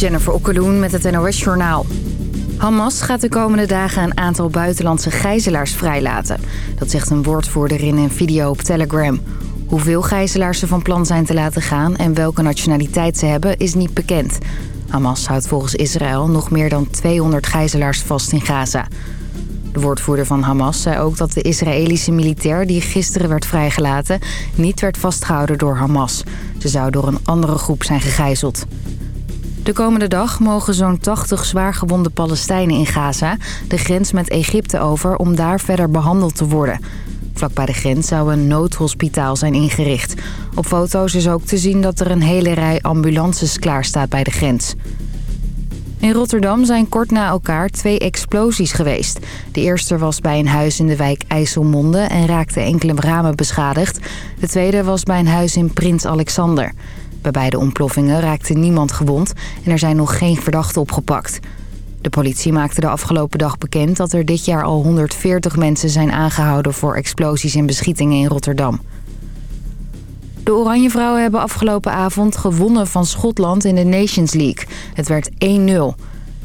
Jennifer Okkeloen met het NOS Journaal. Hamas gaat de komende dagen een aantal buitenlandse gijzelaars vrijlaten. Dat zegt een woordvoerder in een video op Telegram. Hoeveel gijzelaars ze van plan zijn te laten gaan en welke nationaliteit ze hebben is niet bekend. Hamas houdt volgens Israël nog meer dan 200 gijzelaars vast in Gaza. De woordvoerder van Hamas zei ook dat de Israëlische militair die gisteren werd vrijgelaten... niet werd vastgehouden door Hamas. Ze zou door een andere groep zijn gegijzeld. De komende dag mogen zo'n 80 zwaargewonde Palestijnen in Gaza... de grens met Egypte over om daar verder behandeld te worden. Vlak bij de grens zou een noodhospitaal zijn ingericht. Op foto's is ook te zien dat er een hele rij ambulances klaar staat bij de grens. In Rotterdam zijn kort na elkaar twee explosies geweest. De eerste was bij een huis in de wijk IJsselmonde en raakte enkele ramen beschadigd. De tweede was bij een huis in Prins Alexander. Bij beide ontploffingen raakte niemand gewond en er zijn nog geen verdachten opgepakt. De politie maakte de afgelopen dag bekend dat er dit jaar al 140 mensen zijn aangehouden voor explosies en beschietingen in Rotterdam. De Oranje Vrouwen hebben afgelopen avond gewonnen van Schotland in de Nations League. Het werd 1-0.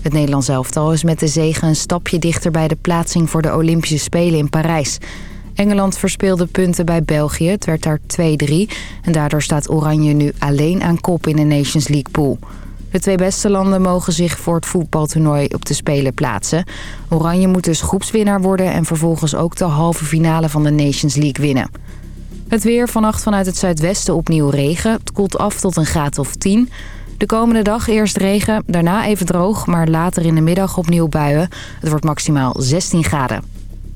Het Nederlands elftal is met de zege een stapje dichter bij de plaatsing voor de Olympische Spelen in Parijs. Engeland verspeelde punten bij België, het werd daar 2-3. En daardoor staat Oranje nu alleen aan kop in de Nations League pool. De twee beste landen mogen zich voor het voetbaltoernooi op de Spelen plaatsen. Oranje moet dus groepswinnaar worden en vervolgens ook de halve finale van de Nations League winnen. Het weer vannacht vanuit het zuidwesten opnieuw regen. Het koelt af tot een graad of 10. De komende dag eerst regen, daarna even droog, maar later in de middag opnieuw buien. Het wordt maximaal 16 graden.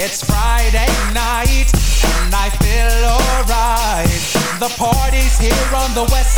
It's Friday night and I feel alright. The party's here on the west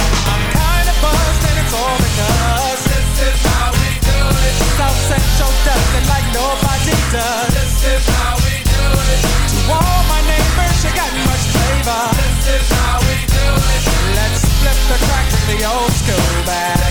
this is how we do it. South Central does it like nobody does. This is how we do it. To all my neighbors, you got much flavor. This is how we do it. Let's flip the crack with the old school back.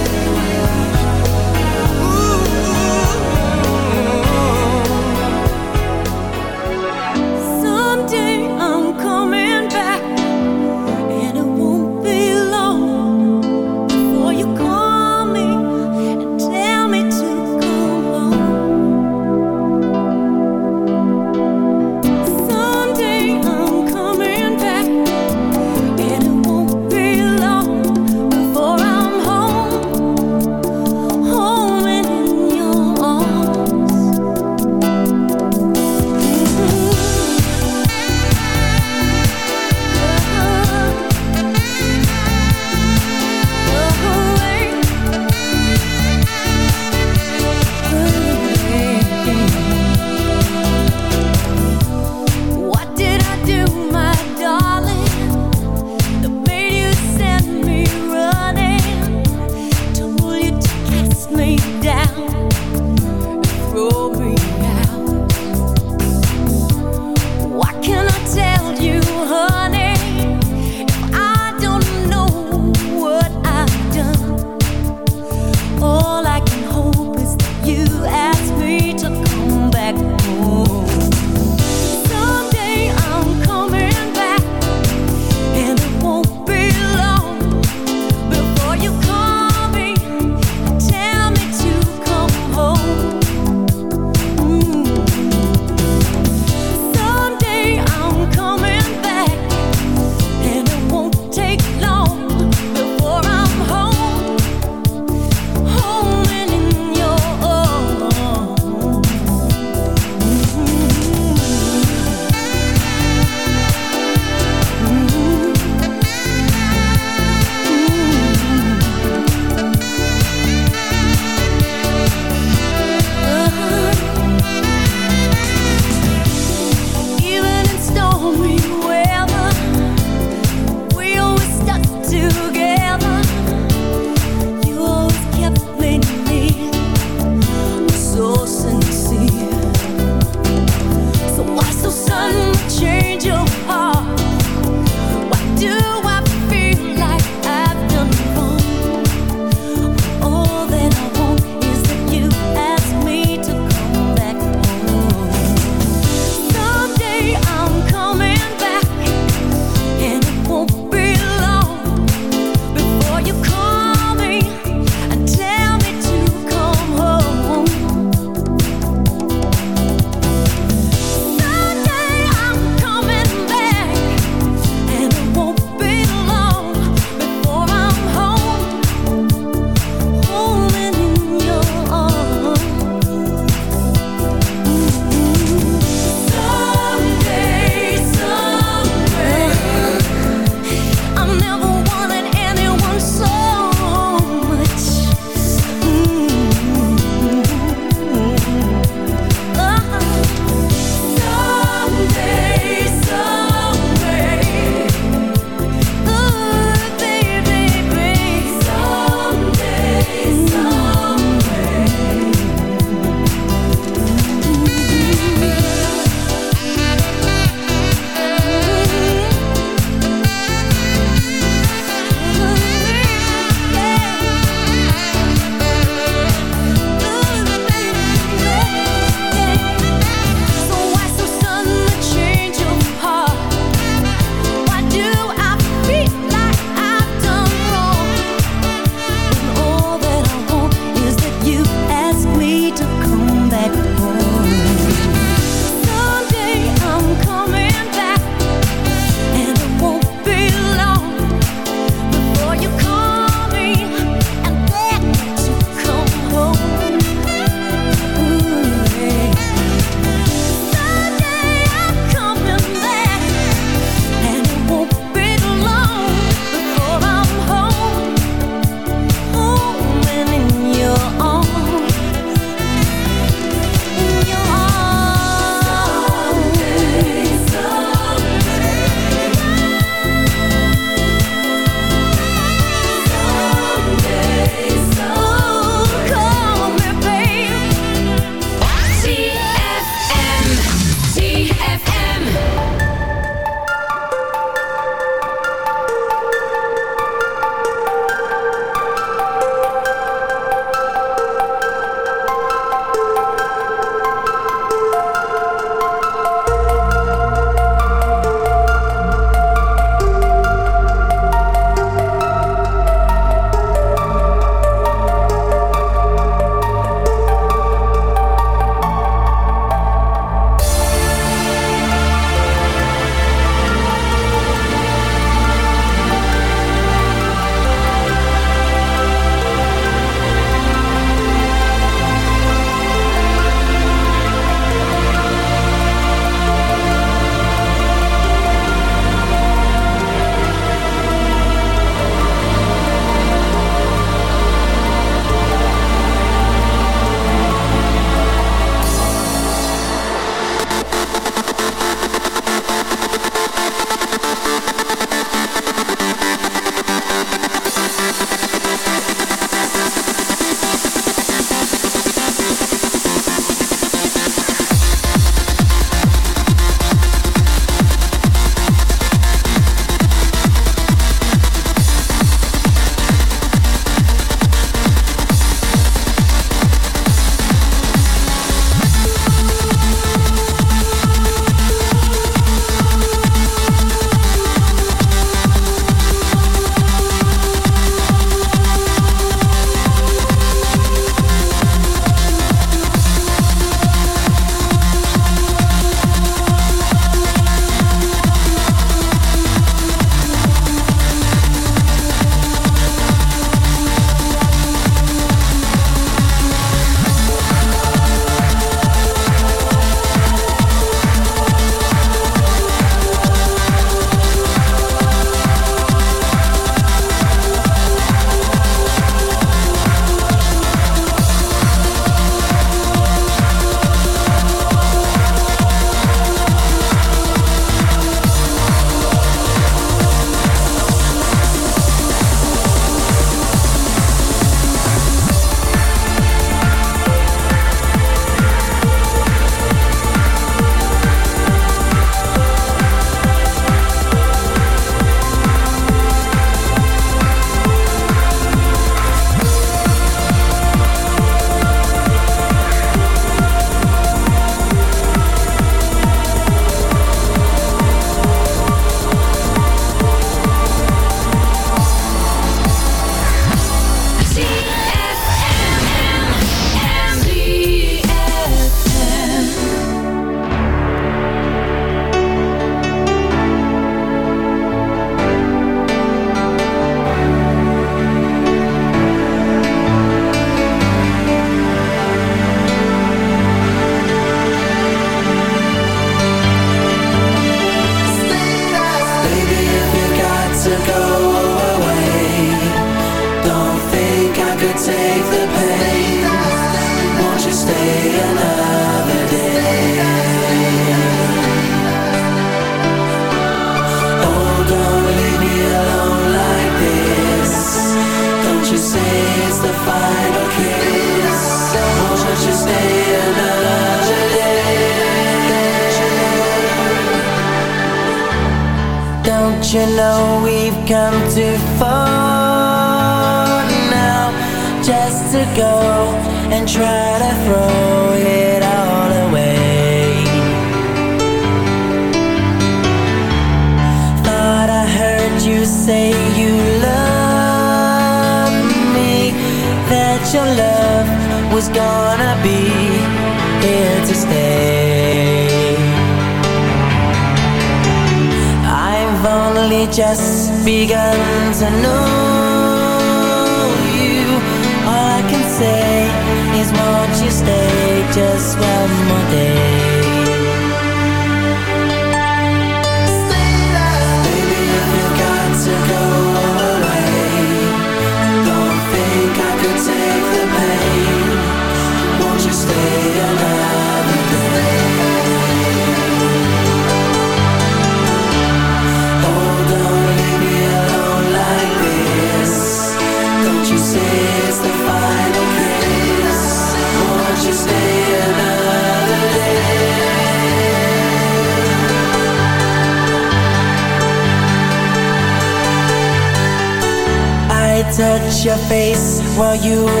while you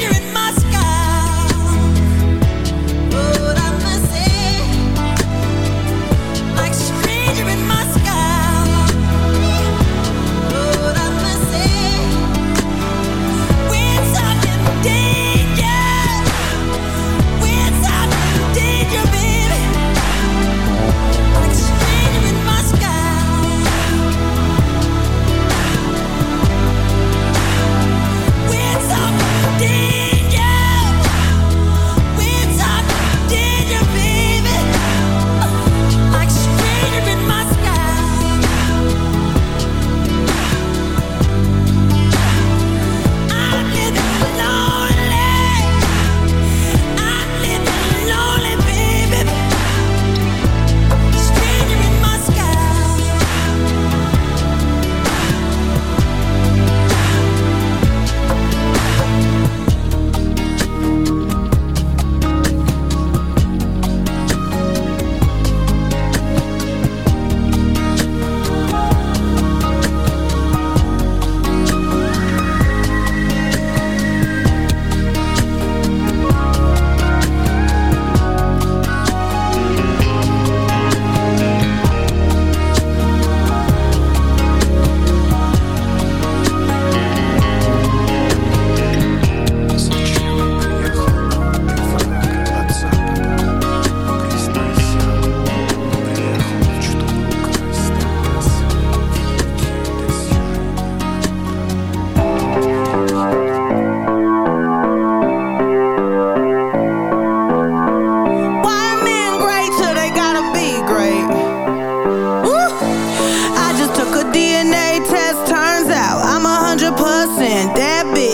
you're in my that bitch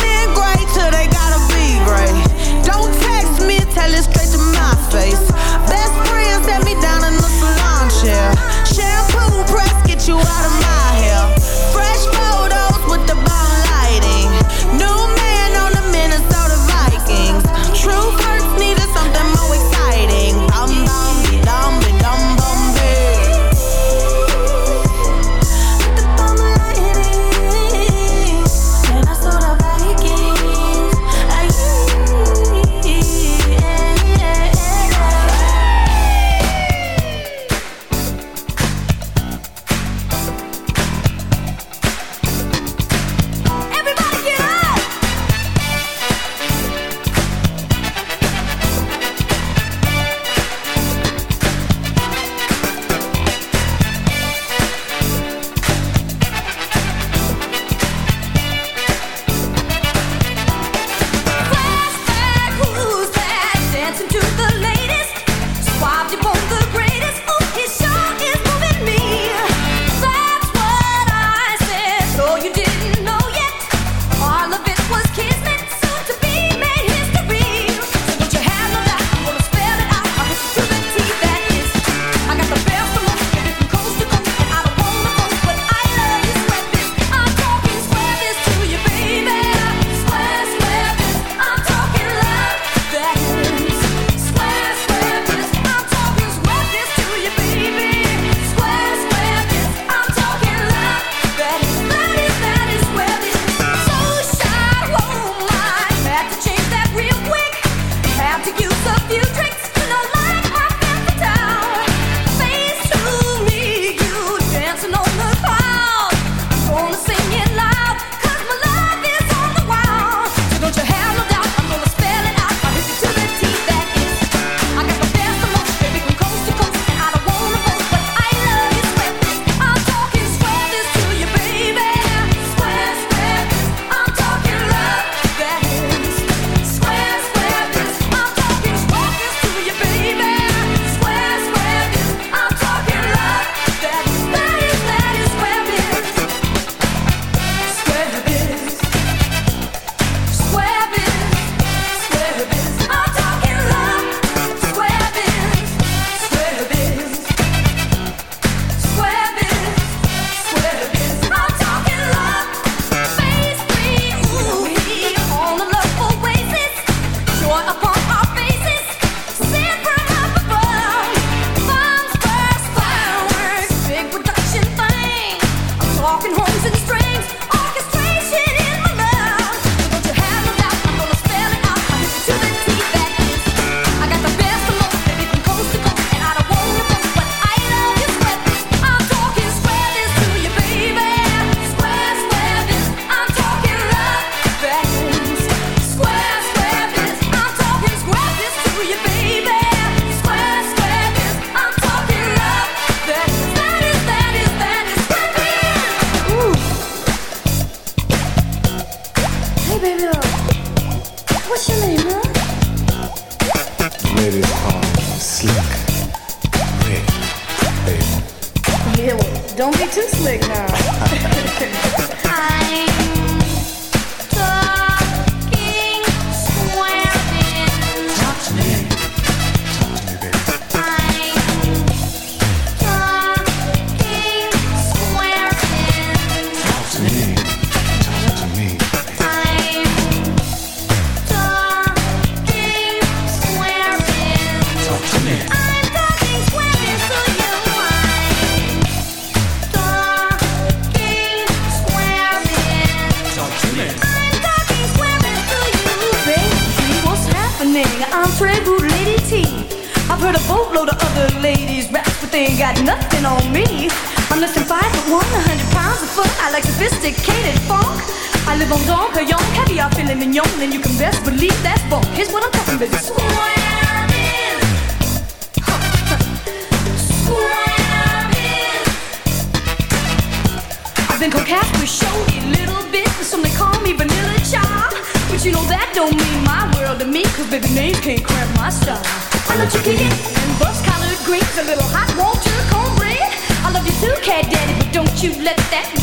out of my Yeah, don't be too slick now. that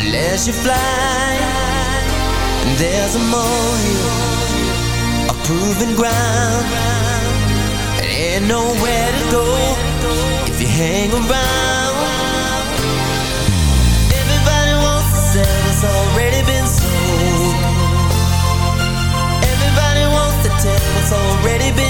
unless you fly. And there's a molehill, a proven ground. And ain't nowhere to go if you hang around. Everybody wants to sell what's already been sold. Everybody wants to tell what's already been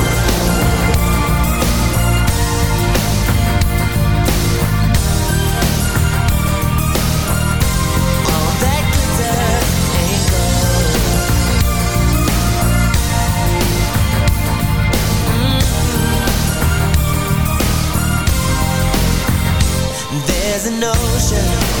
ocean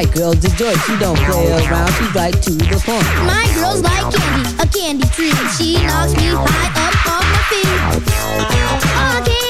My girl's a joy, she don't play around, she's right to the point. My girl's like candy, a candy tree. She knocks me high up off my feet. Oh, candy.